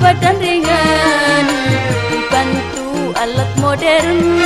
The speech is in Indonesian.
Badan ringan Bantu alat modern.